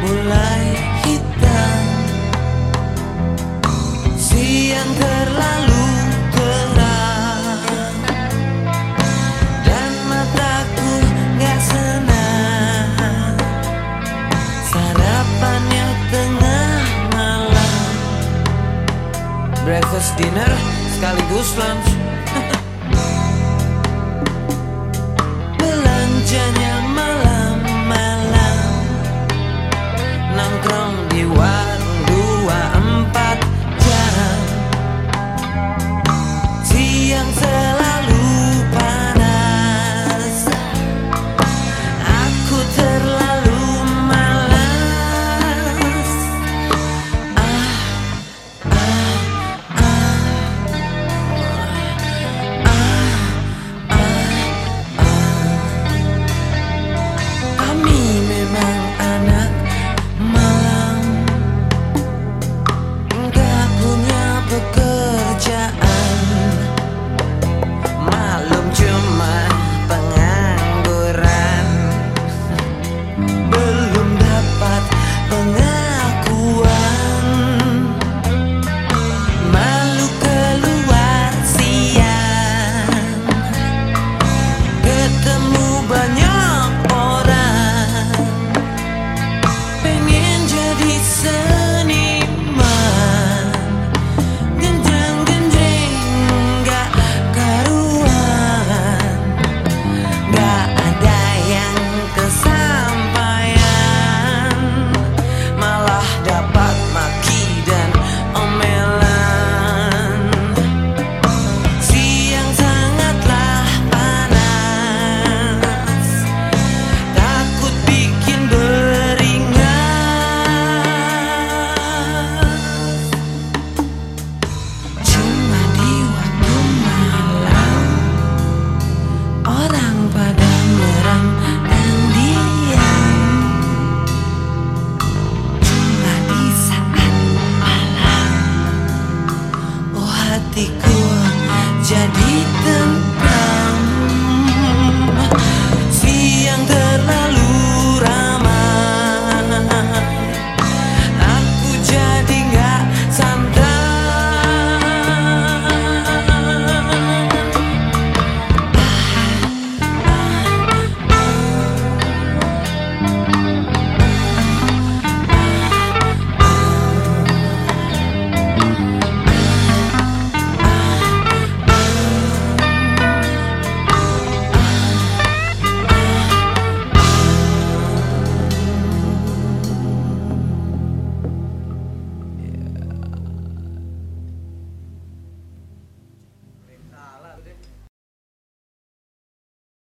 mulai hitam. Siang terlalu terang Dan mataku gak senang. Sarapan tengah malam. Breakfast dinner sekaligus lunch. Belanjanya jadi tempat.